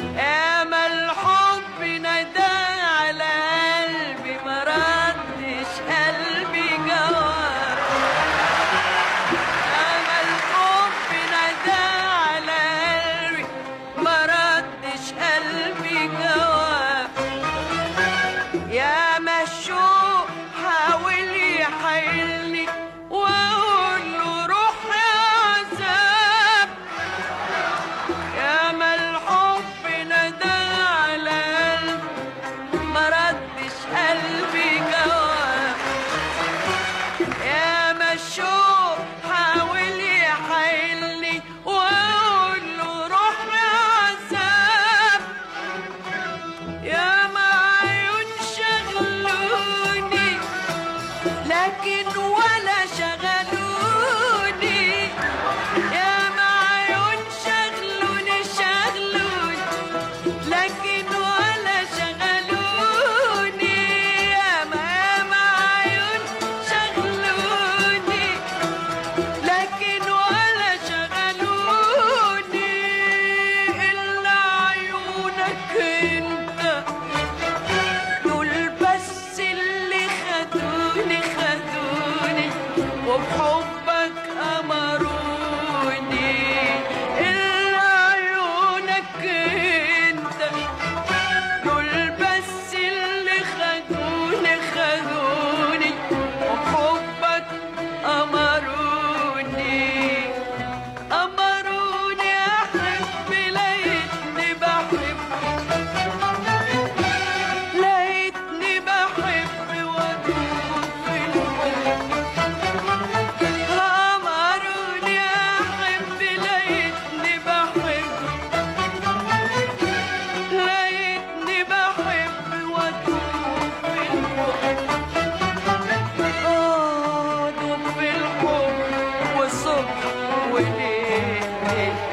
and World Cup Thank.